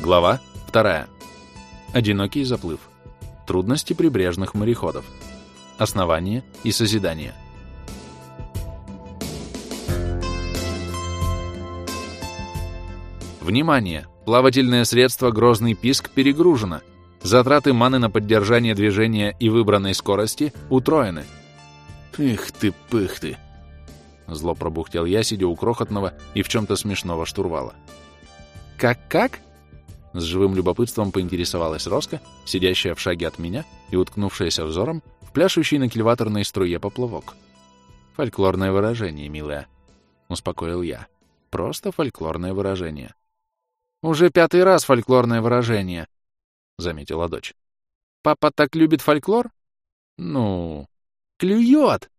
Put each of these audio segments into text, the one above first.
Глава 2. Одинокий заплыв. Трудности прибрежных мореходов. Основание и созидание. Внимание! Плавательное средство «Грозный писк» перегружено. Затраты маны на поддержание движения и выбранной скорости утроены. «Эх ты, пых ты!» Зло пробухтел я, сидя у крохотного и в чем-то смешного штурвала. «Как-как?» С живым любопытством поинтересовалась Роска, сидящая в шаге от меня и уткнувшаяся взором в пляшущий на кильваторной струе поплавок. «Фольклорное выражение, милая», — успокоил я. «Просто фольклорное выражение». «Уже пятый раз фольклорное выражение», — заметила дочь. «Папа так любит фольклор?» «Ну...» «Клюет!»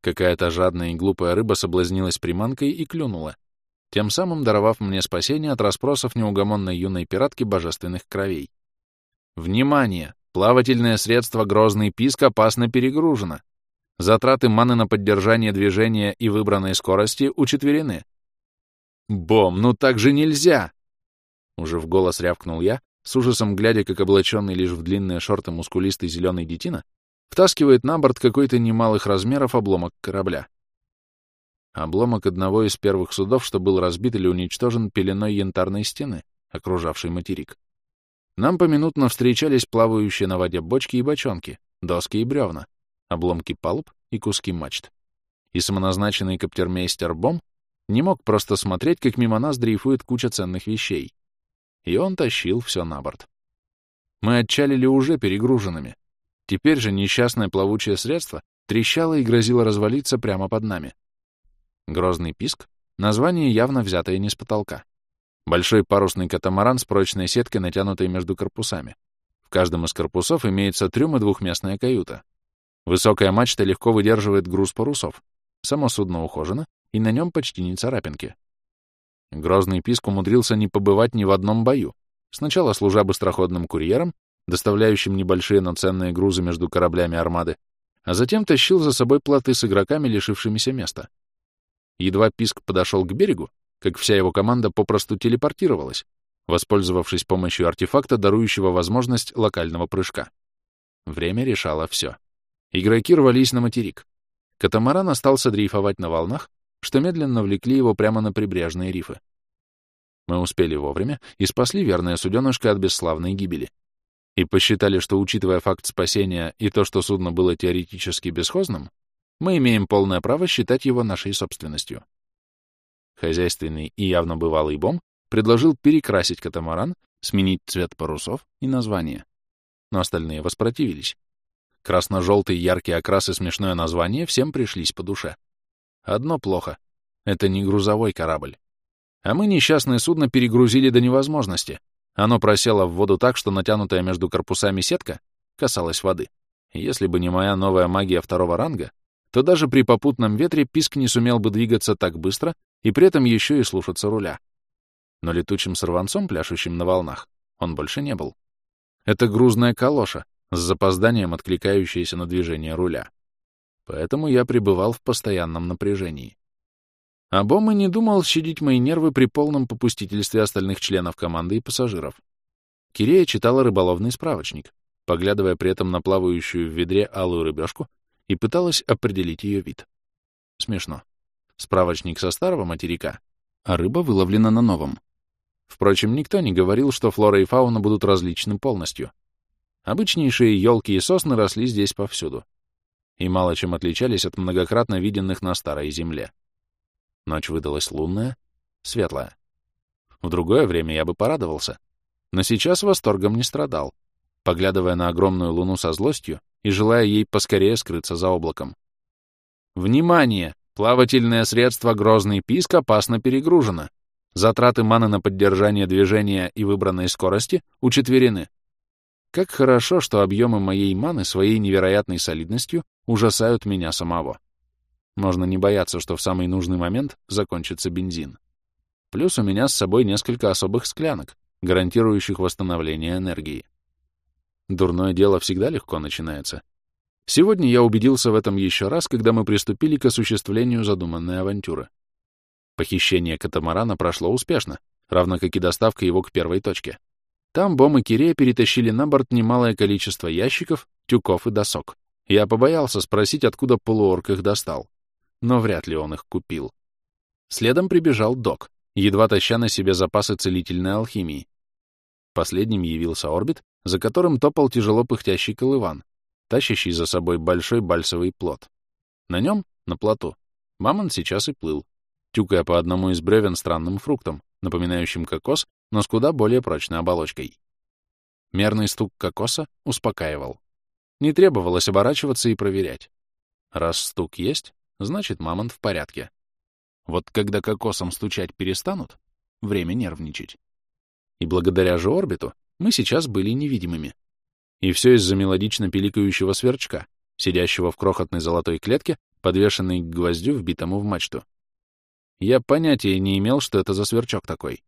Какая-то жадная и глупая рыба соблазнилась приманкой и клюнула, тем самым даровав мне спасение от расспросов неугомонной юной пиратки божественных кровей. Внимание! Плавательное средство «Грозный писк» опасно перегружено. Затраты маны на поддержание движения и выбранной скорости учетверены. «Бом, ну так же нельзя!» Уже в голос рявкнул я, с ужасом глядя, как облаченный лишь в длинные шорты мускулистый зеленый детина втаскивает на борт какой-то немалых размеров обломок корабля. Обломок одного из первых судов, что был разбит или уничтожен пеленой янтарной стены, окружавшей материк. Нам поминутно встречались плавающие на воде бочки и бочонки, доски и бревна, обломки палуб и куски мачт. И самоназначенный коптермейстер Бом не мог просто смотреть, как мимо нас дрейфует куча ценных вещей. И он тащил все на борт. Мы отчалили уже перегруженными. Теперь же несчастное плавучее средство трещало и грозило развалиться прямо под нами. Грозный писк — название, явно взятое не с потолка. Большой парусный катамаран с прочной сеткой, натянутой между корпусами. В каждом из корпусов имеется трюм и двухместная каюта. Высокая мачта легко выдерживает груз парусов. Само судно ухожено, и на нем почти не царапинки. Грозный писк умудрился не побывать ни в одном бою, сначала служа быстроходным курьером, доставляющим небольшие, но ценные грузы между кораблями армады, а затем тащил за собой плоты с игроками, лишившимися места. Едва Писк подошел к берегу, как вся его команда попросту телепортировалась, воспользовавшись помощью артефакта, дарующего возможность локального прыжка. Время решало все. Игроки рвались на материк. Катамаран остался дрейфовать на волнах, что медленно влекли его прямо на прибрежные рифы. Мы успели вовремя и спасли верное суденышко от бесславной гибели и посчитали, что, учитывая факт спасения и то, что судно было теоретически бесхозным, мы имеем полное право считать его нашей собственностью. Хозяйственный и явно бывалый Бом предложил перекрасить катамаран, сменить цвет парусов и название. Но остальные воспротивились. Красно-желтый яркий окрас и смешное название всем пришлись по душе. Одно плохо — это не грузовой корабль. А мы несчастное судно перегрузили до невозможности — оно просело в воду так, что натянутая между корпусами сетка касалась воды. Если бы не моя новая магия второго ранга, то даже при попутном ветре писк не сумел бы двигаться так быстро и при этом еще и слушаться руля. Но летучим сорванцом, пляшущим на волнах, он больше не был. Это грузная калоша, с запозданием откликающаяся на движение руля. Поэтому я пребывал в постоянном напряжении. А Бома не думал щадить мои нервы при полном попустительстве остальных членов команды и пассажиров. Кирея читала рыболовный справочник, поглядывая при этом на плавающую в ведре алую рыбешку и пыталась определить ее вид. Смешно. Справочник со старого материка, а рыба выловлена на новом. Впрочем, никто не говорил, что флора и фауна будут различны полностью. Обычнейшие елки и сосны росли здесь повсюду и мало чем отличались от многократно виденных на Старой Земле. Ночь выдалась лунная, светлая. В другое время я бы порадовался, но сейчас восторгом не страдал, поглядывая на огромную луну со злостью и желая ей поскорее скрыться за облаком. Внимание! Плавательное средство «Грозный писк» опасно перегружено. Затраты маны на поддержание движения и выбранной скорости учетверены. Как хорошо, что объемы моей маны своей невероятной солидностью ужасают меня самого. Можно не бояться, что в самый нужный момент закончится бензин. Плюс у меня с собой несколько особых склянок, гарантирующих восстановление энергии. Дурное дело всегда легко начинается. Сегодня я убедился в этом еще раз, когда мы приступили к осуществлению задуманной авантюры. Похищение катамарана прошло успешно, равно как и доставка его к первой точке. Там Бом и Кирея перетащили на борт немалое количество ящиков, тюков и досок. Я побоялся спросить, откуда полуорк их достал. Но вряд ли он их купил. Следом прибежал док, едва таща на себе запасы целительной алхимии. Последним явился орбит, за которым топал тяжело пыхтящий колыван, тащащий за собой большой бальсовый плод. На нем, на плоту, мамон сейчас и плыл, тюкая по одному из бревен странным фруктом, напоминающим кокос, но с куда более прочной оболочкой. Мерный стук кокоса успокаивал. Не требовалось оборачиваться и проверять. Раз стук есть, значит, мамонт в порядке. Вот когда кокосом стучать перестанут, время нервничать. И благодаря же орбиту мы сейчас были невидимыми. И все из-за мелодично пиликающего сверчка, сидящего в крохотной золотой клетке, подвешенной к гвоздю, вбитому в мачту. Я понятия не имел, что это за сверчок такой.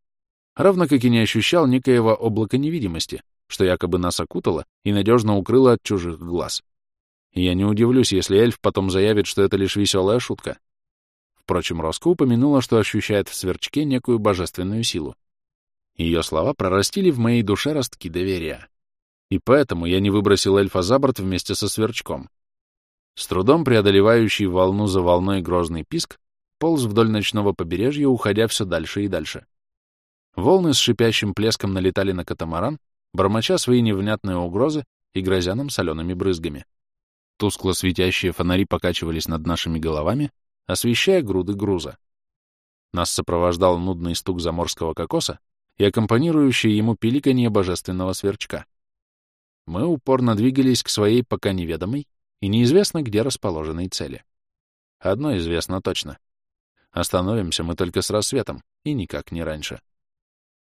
Равно как и не ощущал некоего облака невидимости, что якобы нас окутало и надежно укрыло от чужих глаз. я не удивлюсь, если эльф потом заявит, что это лишь веселая шутка. Впрочем, Роско упомянула, что ощущает в сверчке некую божественную силу. Ее слова прорастили в моей душе ростки доверия. И поэтому я не выбросил эльфа за борт вместе со сверчком. С трудом преодолевающий волну за волной грозный писк полз вдоль ночного побережья, уходя все дальше и дальше. Волны с шипящим плеском налетали на катамаран, бормоча свои невнятные угрозы и грозя нам солеными брызгами. Тускло светящие фонари покачивались над нашими головами, освещая груды груза. Нас сопровождал нудный стук заморского кокоса, и аккомпанирующее ему пиликанье божественного сверчка. Мы упорно двигались к своей пока неведомой и неизвестно где расположенной цели. Одно известно точно. Остановимся мы только с рассветом, и никак не раньше.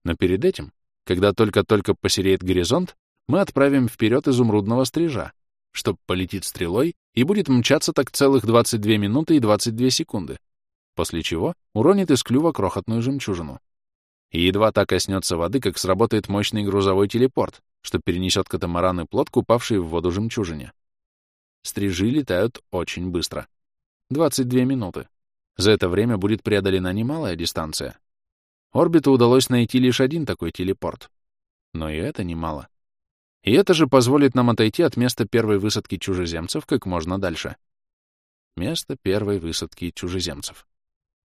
Но перед этим, когда только-только посереет горизонт, мы отправим вперед изумрудного стрижа, чтоб полетит стрелой и будет мчаться так целых 22 минуты и 22 секунды, после чего уронит из клюва крохотную жемчужину и едва так коснется воды, как сработает мощный грузовой телепорт, что перенесет катамаран и плот, купавший в воду жемчужине. Стрижи летают очень быстро. 22 минуты. За это время будет преодолена немалая дистанция. Орбиту удалось найти лишь один такой телепорт. Но и это немало. И это же позволит нам отойти от места первой высадки чужеземцев как можно дальше. Место первой высадки чужеземцев.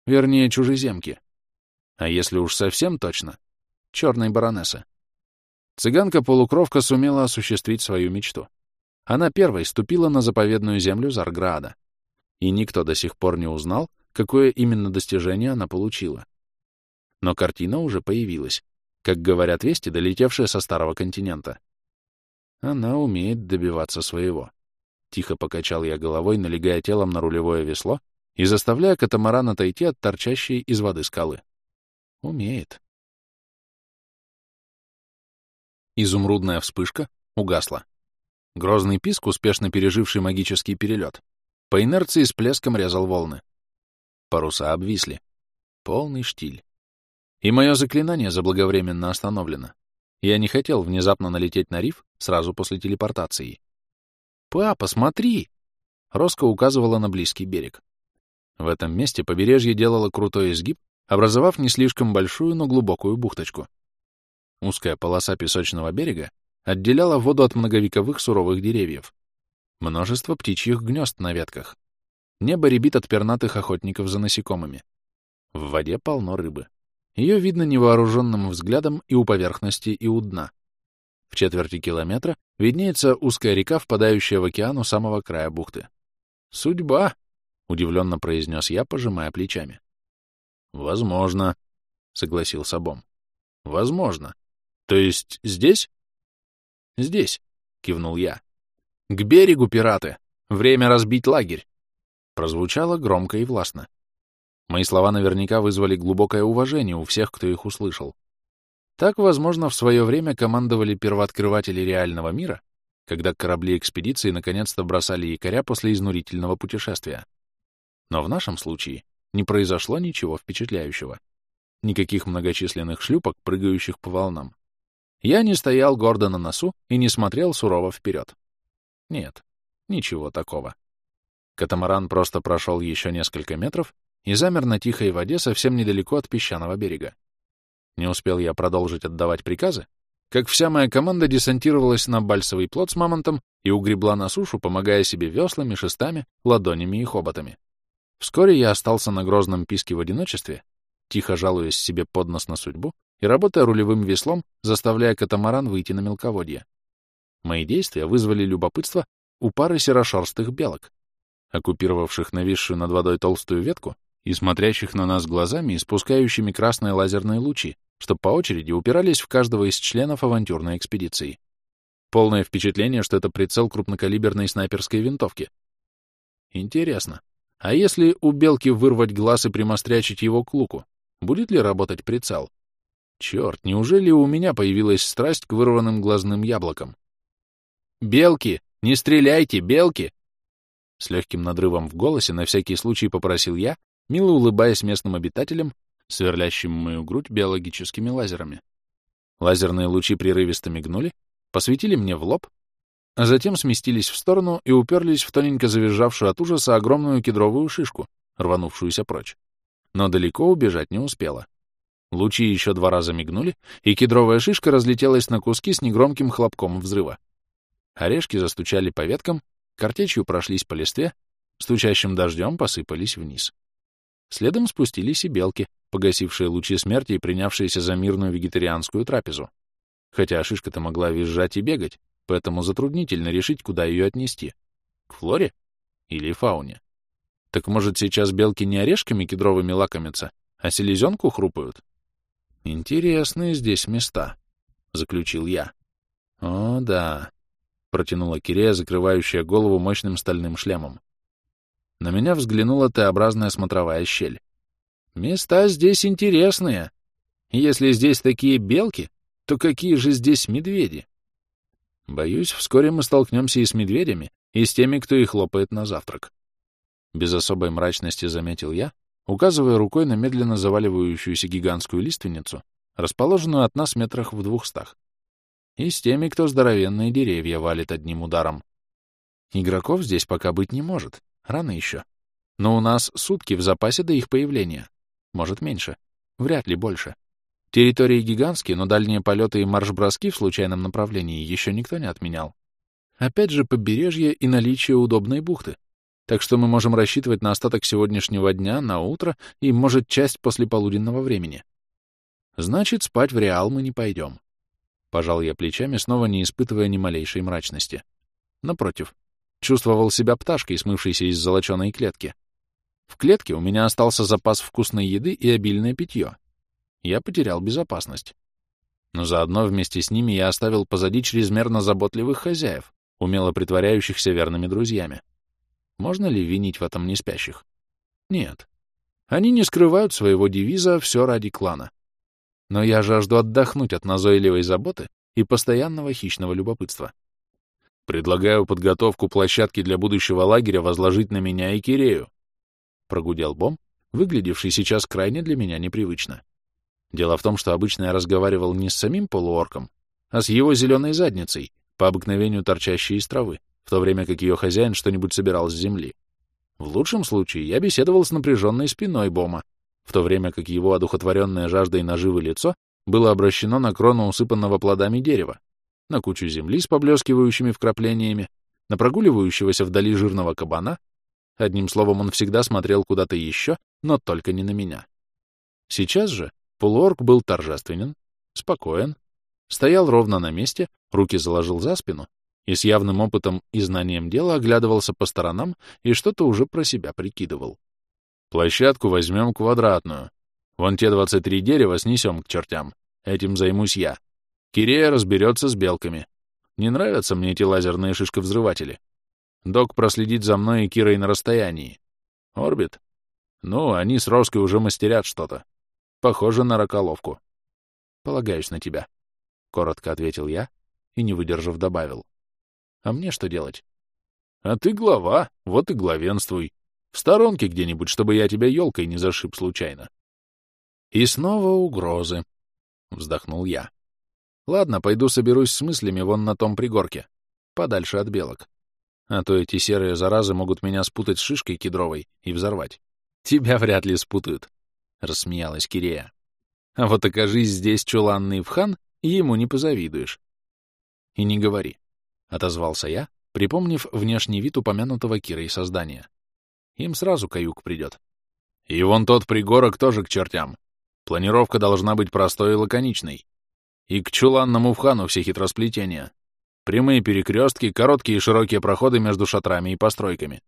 Вернее, чужеземки. А если уж совсем точно, черной баронессы. Цыганка-полукровка сумела осуществить свою мечту. Она первой ступила на заповедную землю Зарграда. И никто до сих пор не узнал, какое именно достижение она получила. Но картина уже появилась, как говорят вести, долетевшие со старого континента. Она умеет добиваться своего. Тихо покачал я головой, налегая телом на рулевое весло и заставляя катамаран отойти от торчащей из воды скалы. Умеет. Изумрудная вспышка угасла. Грозный писк, успешно переживший магический перелет, по инерции с плеском резал волны. Паруса обвисли. Полный штиль. И мое заклинание заблаговременно остановлено. Я не хотел внезапно налететь на риф сразу после телепортации. «Папа, смотри!» Роско указывала на близкий берег. В этом месте побережье делало крутой изгиб, образовав не слишком большую, но глубокую бухточку. Узкая полоса песочного берега отделяла воду от многовековых суровых деревьев. Множество птичьих гнезд на ветках. Небо рябит от пернатых охотников за насекомыми. В воде полно рыбы. Ее видно невооруженным взглядом и у поверхности, и у дна. В четверти километра виднеется узкая река, впадающая в океан у самого края бухты. «Судьба!» — удивленно произнес я, пожимая плечами. Возможно, согласился Бом. Возможно. То есть здесь? Здесь, кивнул я. К берегу, пираты! Время разбить лагерь! Прозвучало громко и властно. Мои слова наверняка вызвали глубокое уважение у всех, кто их услышал. Так, возможно, в свое время командовали первооткрыватели реального мира, когда корабли экспедиции наконец-то бросали якоря после изнурительного путешествия. Но в нашем случае не произошло ничего впечатляющего. Никаких многочисленных шлюпок, прыгающих по волнам. Я не стоял гордо на носу и не смотрел сурово вперед. Нет, ничего такого. Катамаран просто прошел еще несколько метров и замер на тихой воде совсем недалеко от песчаного берега. Не успел я продолжить отдавать приказы, как вся моя команда десантировалась на бальсовый плот с мамонтом и угребла на сушу, помогая себе веслами, шестами, ладонями и хоботами. Вскоре я остался на грозном писке в одиночестве, тихо жалуясь себе под нос на судьбу и работая рулевым веслом, заставляя катамаран выйти на мелководье. Мои действия вызвали любопытство у пары серошерстых белок, оккупировавших нависшую над водой толстую ветку и смотрящих на нас глазами, испускающими красные лазерные лучи, что по очереди упирались в каждого из членов авантюрной экспедиции. Полное впечатление, что это прицел крупнокалиберной снайперской винтовки. Интересно, а если у белки вырвать глаз и примострячить его к луку, будет ли работать прицел? Черт, неужели у меня появилась страсть к вырванным глазным яблокам? «Белки! Не стреляйте, белки!» С легким надрывом в голосе на всякий случай попросил я, мило улыбаясь местным обитателям, сверлящим мою грудь биологическими лазерами. Лазерные лучи прерывисто мигнули, посветили мне в лоб, а затем сместились в сторону и уперлись в тоненько завизжавшую от ужаса огромную кедровую шишку, рванувшуюся прочь. Но далеко убежать не успела. Лучи еще два раза мигнули, и кедровая шишка разлетелась на куски с негромким хлопком взрыва. Орешки застучали по веткам, картечью прошлись по листве, стучащим дождем посыпались вниз. Следом спустились и белки, погасившие лучи смерти и принявшиеся за мирную вегетарианскую трапезу. Хотя шишка-то могла визжать и бегать, поэтому затруднительно решить, куда ее отнести. К флоре или фауне? Так может, сейчас белки не орешками кедровыми лакомятся, а селезенку хрупают? Интересные здесь места, — заключил я. О, да, — протянула Кирея, закрывающая голову мощным стальным шлемом. На меня взглянула Т-образная смотровая щель. Места здесь интересные. Если здесь такие белки, то какие же здесь медведи? Боюсь, вскоре мы столкнемся и с медведями, и с теми, кто их лопает на завтрак. Без особой мрачности заметил я, указывая рукой на медленно заваливающуюся гигантскую лиственницу, расположенную от нас метрах в двухстах. И с теми, кто здоровенные деревья валит одним ударом. Игроков здесь пока быть не может, рано еще. Но у нас сутки в запасе до их появления. Может, меньше. Вряд ли больше. Территории гигантские, но дальние полеты и марш-броски в случайном направлении еще никто не отменял. Опять же, побережье и наличие удобной бухты. Так что мы можем рассчитывать на остаток сегодняшнего дня, на утро и, может, часть послеполуденного времени. Значит, спать в Реал мы не пойдем. Пожал я плечами, снова не испытывая ни малейшей мрачности. Напротив, чувствовал себя пташкой, смывшейся из золоченой клетки. В клетке у меня остался запас вкусной еды и обильное питье. Я потерял безопасность. Но заодно вместе с ними я оставил позади чрезмерно заботливых хозяев, умело притворяющихся верными друзьями. Можно ли винить в этом неспящих? Нет. Они не скрывают своего девиза «все ради клана». Но я жажду отдохнуть от назойливой заботы и постоянного хищного любопытства. Предлагаю подготовку площадки для будущего лагеря возложить на меня и Кирею, прогудел Бом, выглядевший сейчас крайне для меня непривычно. Дело в том, что обычно я разговаривал не с самим полуорком, а с его зеленой задницей, по обыкновению торчащей из травы, в то время как ее хозяин что-нибудь собирал с земли. В лучшем случае я беседовал с напряженной спиной Бома, в то время как его одухотворенное жаждой наживы лицо было обращено на крону усыпанного плодами дерева, на кучу земли с поблескивающими вкраплениями, на прогуливающегося вдали жирного кабана Одним словом, он всегда смотрел куда-то еще, но только не на меня. Сейчас же полуорг был торжественен, спокоен, стоял ровно на месте, руки заложил за спину и с явным опытом и знанием дела оглядывался по сторонам и что-то уже про себя прикидывал. Площадку возьмем квадратную. Вон те 23 дерева снесем к чертям. Этим займусь я. Кирея разберется с белками. Не нравятся мне эти лазерные шишковзрыватели. Док проследит за мной и Кирой на расстоянии. Орбит? Ну, они с Роской уже мастерят что-то. Похоже на раколовку. Полагаюсь на тебя. Коротко ответил я и, не выдержав, добавил. А мне что делать? А ты глава, вот и главенствуй. В сторонке где-нибудь, чтобы я тебя елкой не зашиб случайно. И снова угрозы. Вздохнул я. Ладно, пойду соберусь с мыслями вон на том пригорке, подальше от белок. А то эти серые заразы могут меня спутать с шишкой кедровой и взорвать. Тебя вряд ли спутают, — рассмеялась Кирея. А вот окажись здесь чуланный вхан, ему не позавидуешь. И не говори, — отозвался я, припомнив внешний вид упомянутого Кирой создания. Им сразу каюк придет. И вон тот пригорок тоже к чертям. Планировка должна быть простой и лаконичной. И к чуланному вхану все хитросплетения. Прямые перекрестки, короткие и широкие проходы между шатрами и постройками.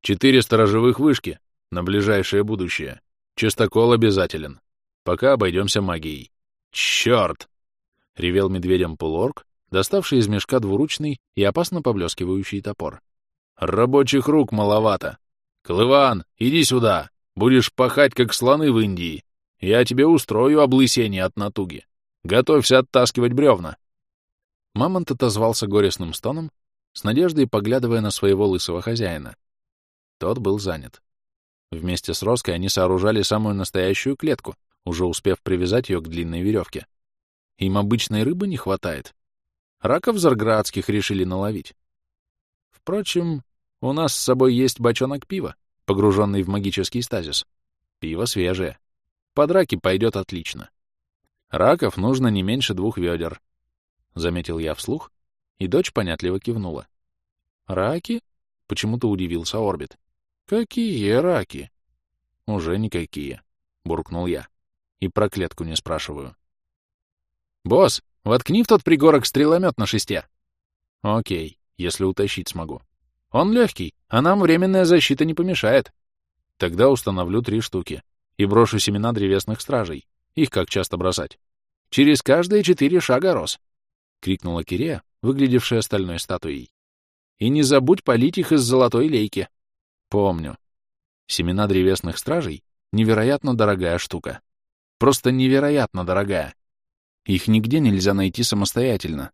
Четыре сторожевых вышки на ближайшее будущее. Чистокол обязателен. Пока обойдемся магией. Черт! — ревел медведем полуорг, доставший из мешка двуручный и опасно поблескивающий топор. «Рабочих рук маловато. Клыван, иди сюда. Будешь пахать, как слоны в Индии. Я тебе устрою облысение от натуги. Готовься оттаскивать бревна». Мамонт отозвался горестным стоном, с надеждой поглядывая на своего лысого хозяина. Тот был занят. Вместе с Роской они сооружали самую настоящую клетку, уже успев привязать ее к длинной веревке. Им обычной рыбы не хватает. Раков зарградских решили наловить. Впрочем, у нас с собой есть бочонок пива, погруженный в магический стазис. Пиво свежее. Под раки пойдет отлично. Раков нужно не меньше двух ведер. Заметил я вслух, и дочь понятливо кивнула. Раки? Почему-то удивился Орбит. Какие раки? Уже никакие, буркнул я. И про клетку не спрашиваю. Босс, Воткни в тот пригорок стреломет на шесте. Окей, если утащить смогу. Он легкий, а нам временная защита не помешает. Тогда установлю три штуки и брошу семена древесных стражей. Их как часто бросать? Через каждые четыре шага рос. Крикнула Кирея, выглядевшая стальной статуей. И не забудь полить их из золотой лейки. Помню. Семена древесных стражей — невероятно дорогая штука. Просто невероятно дорогая. Их нигде нельзя найти самостоятельно.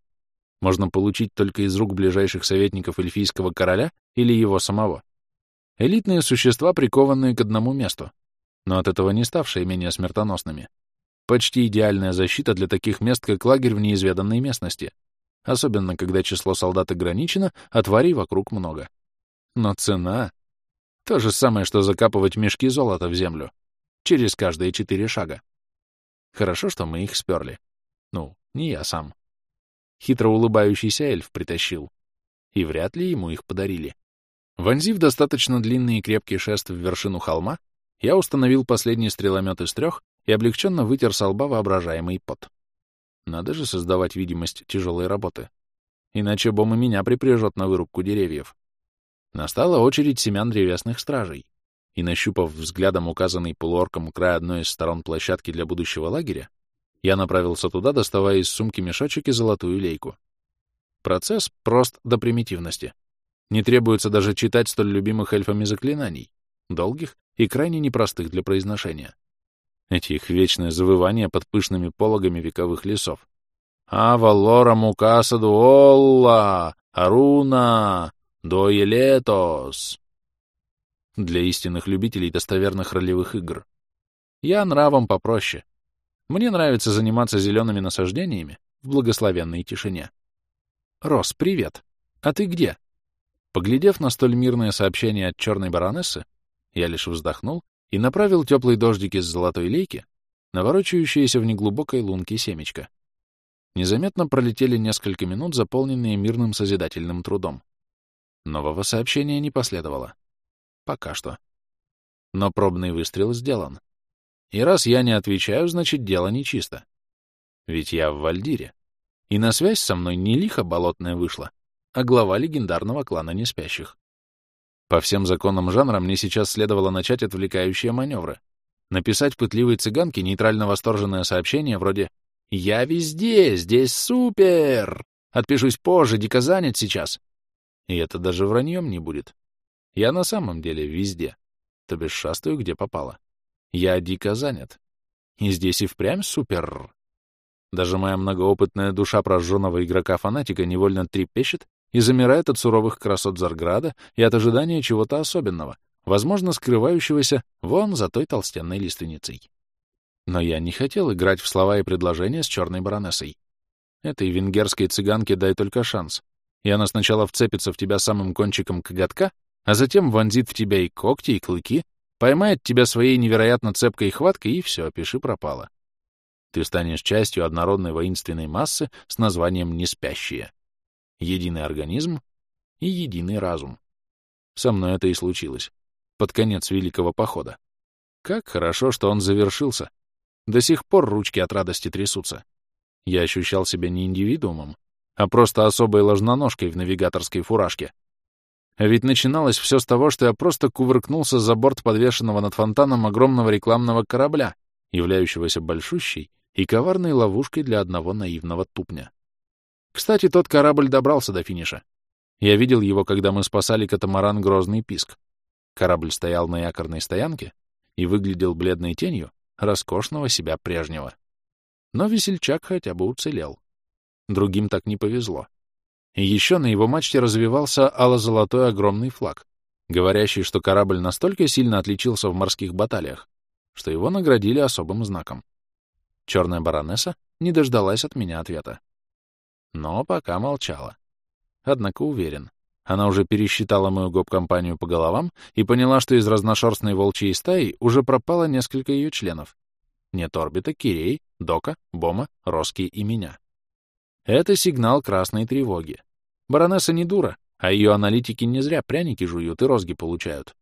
Можно получить только из рук ближайших советников эльфийского короля или его самого. Элитные существа, прикованные к одному месту, но от этого не ставшие менее смертоносными. Почти идеальная защита для таких мест, как лагерь в неизведанной местности, особенно когда число солдат ограничено, а тварей вокруг много. Но цена — то же самое, что закапывать мешки золота в землю, через каждые четыре шага. Хорошо, что мы их сперли. Ну, не я сам. Хитро улыбающийся эльф притащил. И вряд ли ему их подарили. Вонзив достаточно длинный и крепкий шест в вершину холма, я установил последний стреломет из трех и облегченно вытер со лба воображаемый пот. Надо же создавать видимость тяжелой работы. Иначе Бом и меня припряжет на вырубку деревьев. Настала очередь семян древесных стражей, и, нащупав взглядом указанный полуорком край одной из сторон площадки для будущего лагеря, я направился туда, доставая из сумки мешочек и золотую лейку. Процесс прост до примитивности. Не требуется даже читать столь любимых эльфами заклинаний, долгих и крайне непростых для произношения. Эти их вечные завывания под пышными пологами вековых лесов. «Ава лора мукасаду олла! Аруна! Доелетос!» Для истинных любителей достоверных ролевых игр. Я нравом попроще, мне нравится заниматься зелеными насаждениями в благословенной тишине. Рос, привет. А ты где? Поглядев на столь мирное сообщение от черной баронессы, я лишь вздохнул и направил теплый дождик из золотой лейки на ворочающееся в неглубокой лунке семечко. Незаметно пролетели несколько минут, заполненные мирным созидательным трудом. Нового сообщения не последовало. Пока что. Но пробный выстрел сделан. И раз я не отвечаю, значит, дело нечисто. Ведь я в Вальдире. И на связь со мной не лихо болотная вышла, а глава легендарного клана неспящих. По всем законам жанра мне сейчас следовало начать отвлекающие маневры. Написать пытливой цыганке нейтрально-восторженное сообщение вроде «Я везде, здесь супер! Отпишусь позже, дико занят сейчас». И это даже враньем не будет. Я на самом деле везде, то бишь шастаю, где попало. Я дико занят. И здесь и впрямь супер. Даже моя многоопытная душа прожженного игрока-фанатика невольно трепещет и замирает от суровых красот Зарграда и от ожидания чего-то особенного, возможно, скрывающегося вон за той толстенной лиственницей. Но я не хотел играть в слова и предложения с черной баронессой. Этой венгерской цыганке дай только шанс. И она сначала вцепится в тебя самым кончиком коготка, а затем вонзит в тебя и когти, и клыки, Поймает тебя своей невероятно цепкой хваткой, и все, пиши пропало. Ты станешь частью однородной воинственной массы с названием «неспящие». Единый организм и единый разум. Со мной это и случилось. Под конец Великого Похода. Как хорошо, что он завершился. До сих пор ручки от радости трясутся. Я ощущал себя не индивидуумом, а просто особой ложноножкой в навигаторской фуражке. А ведь начиналось все с того, что я просто кувыркнулся за борт подвешенного над фонтаном огромного рекламного корабля, являющегося большущей и коварной ловушкой для одного наивного тупня. Кстати, тот корабль добрался до финиша. Я видел его, когда мы спасали катамаран «Грозный писк». Корабль стоял на якорной стоянке и выглядел бледной тенью роскошного себя прежнего. Но весельчак хотя бы уцелел. Другим так не повезло. Еще на его мачте развивался ало-золотой огромный флаг, говорящий, что корабль настолько сильно отличился в морских баталиях, что его наградили особым знаком. Черная баронесса не дождалась от меня ответа. Но пока молчала. Однако уверен, она уже пересчитала мою гоп-компанию по головам и поняла, что из разношерстной волчьей стаи уже пропало несколько ее членов. Нет орбита, Кирей, Дока, Бома, Роски и меня. Это сигнал красной тревоги. Баронесса не дура, а ее аналитики не зря пряники жуют и розги получают.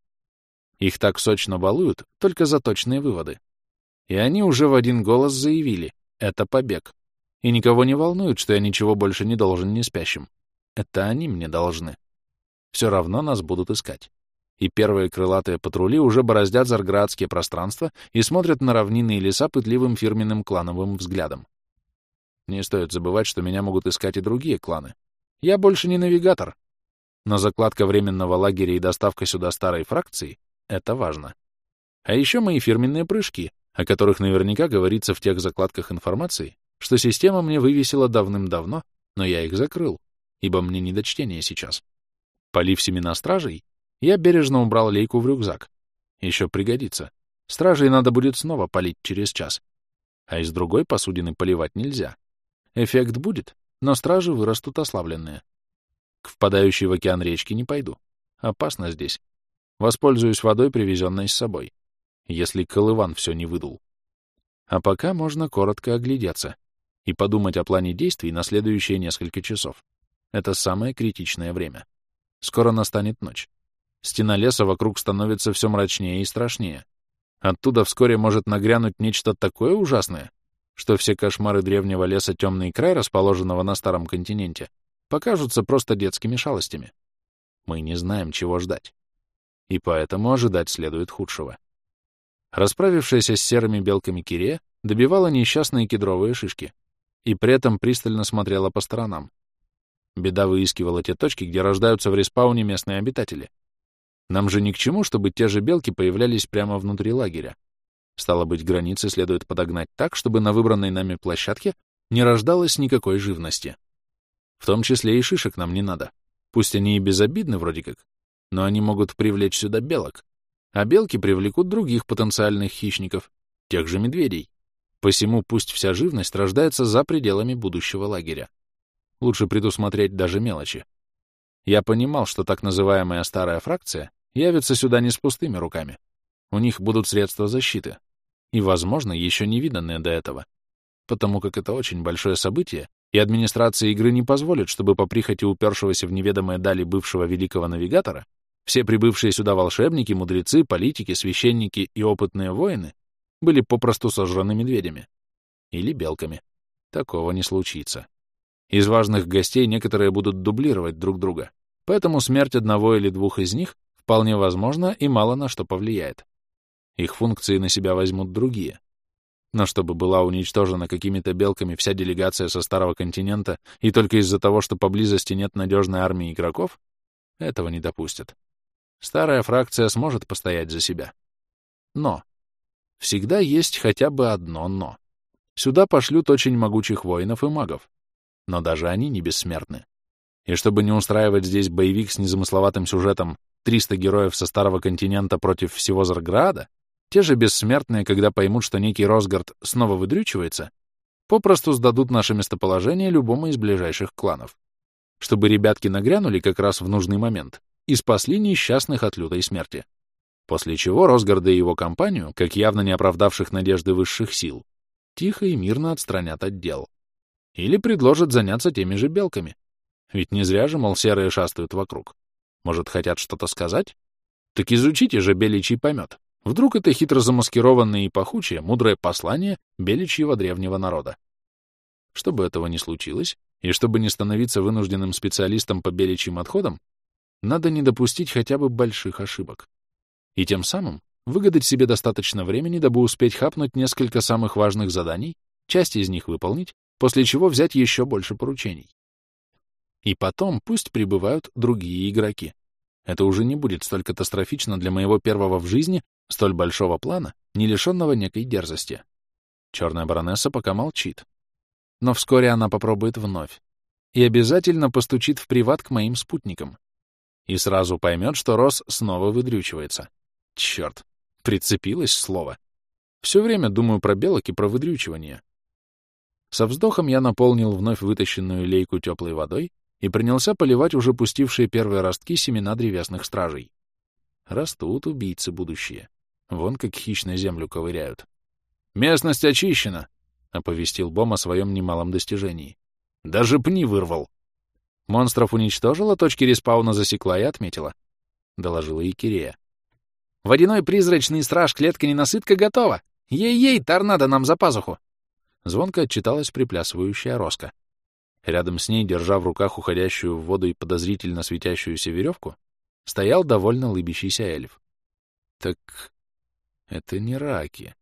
Их так сочно балуют только за точные выводы. И они уже в один голос заявили — это побег. И никого не волнует, что я ничего больше не должен не спящим. Это они мне должны. Все равно нас будут искать. И первые крылатые патрули уже бороздят зарградские пространства и смотрят на равнины и леса пытливым фирменным клановым взглядом. Не стоит забывать, что меня могут искать и другие кланы. Я больше не навигатор. Но закладка временного лагеря и доставка сюда старой фракции — это важно. А еще мои фирменные прыжки, о которых наверняка говорится в тех закладках информации, что система мне вывесила давным-давно, но я их закрыл, ибо мне не до чтения сейчас. Полив семена стражей, я бережно убрал лейку в рюкзак. Еще пригодится. Стражей надо будет снова полить через час. А из другой посудины поливать нельзя. Эффект будет, но стражи вырастут ослабленные. К впадающей в океан речке не пойду. Опасно здесь. Воспользуюсь водой, привезенной с собой. Если Колыван все не выдул. А пока можно коротко оглядеться и подумать о плане действий на следующие несколько часов. Это самое критичное время. Скоро настанет ночь. Стена леса вокруг становится все мрачнее и страшнее. Оттуда вскоре может нагрянуть нечто такое ужасное, что все кошмары древнего леса темный край, расположенного на старом континенте, покажутся просто детскими шалостями. Мы не знаем, чего ждать. И поэтому ожидать следует худшего. Расправившаяся с серыми белками Кирея добивала несчастные кедровые шишки и при этом пристально смотрела по сторонам. Беда выискивала те точки, где рождаются в респауне местные обитатели. Нам же ни к чему, чтобы те же белки появлялись прямо внутри лагеря. Стало быть, границы следует подогнать так, чтобы на выбранной нами площадке не рождалось никакой живности. В том числе и шишек нам не надо. Пусть они и безобидны вроде как, но они могут привлечь сюда белок. А белки привлекут других потенциальных хищников, тех же медведей. Посему пусть вся живность рождается за пределами будущего лагеря. Лучше предусмотреть даже мелочи. Я понимал, что так называемая старая фракция явится сюда не с пустыми руками. У них будут средства защиты. И, возможно, еще не виданные до этого. Потому как это очень большое событие, и администрация игры не позволит, чтобы по прихоти упершегося в неведомые дали бывшего великого навигатора все прибывшие сюда волшебники, мудрецы, политики, священники и опытные воины были попросту сожжены медведями. Или белками. Такого не случится. Из важных гостей некоторые будут дублировать друг друга, поэтому смерть одного или двух из них вполне возможна и мало на что повлияет. Их функции на себя возьмут другие. Но чтобы была уничтожена какими-то белками вся делегация со Старого континента и только из-за того, что поблизости нет надежной армии игроков, этого не допустят. Старая фракция сможет постоять за себя. Но. Всегда есть хотя бы одно «но». Сюда пошлют очень могучих воинов и магов но даже они не бессмертны. И чтобы не устраивать здесь боевик с незамысловатым сюжетом 300 героев со Старого континента против всего Зарграда, те же бессмертные, когда поймут, что некий Росгард снова выдрючивается, попросту сдадут наше местоположение любому из ближайших кланов. Чтобы ребятки нагрянули как раз в нужный момент и спасли несчастных от лютой смерти. После чего Росгарда и его компанию, как явно не оправдавших надежды высших сил, тихо и мирно отстранят от дел. Или предложат заняться теми же белками. Ведь не зря же, мол, серые шастают вокруг. Может, хотят что-то сказать? Так изучите же беличий помет. Вдруг это хитро замаскированное и пахучее, мудрое послание беличьего древнего народа. Чтобы этого не случилось, и чтобы не становиться вынужденным специалистом по беличьим отходам, надо не допустить хотя бы больших ошибок. И тем самым выгадать себе достаточно времени, дабы успеть хапнуть несколько самых важных заданий, часть из них выполнить, после чего взять еще больше поручений. И потом пусть прибывают другие игроки. Это уже не будет столь катастрофично для моего первого в жизни столь большого плана, не лишенного некой дерзости. Черная баронесса пока молчит. Но вскоре она попробует вновь. И обязательно постучит в приват к моим спутникам. И сразу поймет, что Рос снова выдрючивается. Черт, прицепилось слово. Все время думаю про белок и про выдрючивание. Со вздохом я наполнил вновь вытащенную лейку теплой водой и принялся поливать уже пустившие первые ростки семена древесных стражей. Растут убийцы будущие. Вон как хищно землю ковыряют. «Местность очищена!» — оповестил Бом о своем немалом достижении. «Даже пни вырвал!» «Монстров уничтожила, точки респауна засекла и отметила», — доложила Икерея. «Водяной призрачный страж клетка ненасытка готова! Ей-ей, торнадо нам за пазуху!» Звонко отчиталась приплясывающая Роска. Рядом с ней, держа в руках уходящую в воду и подозрительно светящуюся веревку, стоял довольно лыбящийся эльф. Так это не раки.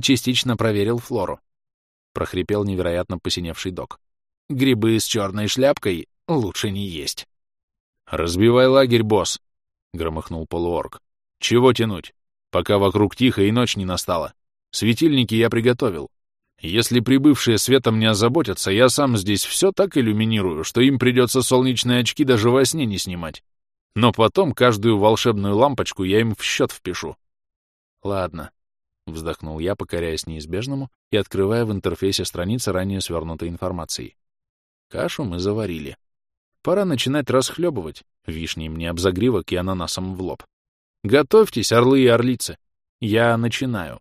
Частично проверил флору. Прохрипел невероятно посиневший док. Грибы с черной шляпкой лучше не есть. «Разбивай лагерь, босс!» — громыхнул полуорг. «Чего тянуть? Пока вокруг тихо и ночь не настала. Светильники я приготовил. Если прибывшие светом не озаботятся, я сам здесь все так иллюминирую, что им придется солнечные очки даже во сне не снимать. Но потом каждую волшебную лампочку я им в счет впишу. Ладно, вздохнул я, покоряясь неизбежному и открывая в интерфейсе страницы ранее свернутой информации. Кашу мы заварили. Пора начинать расхлебывать, вишней мне об загривок и ананасом в лоб. Готовьтесь, орлы и орлицы. Я начинаю.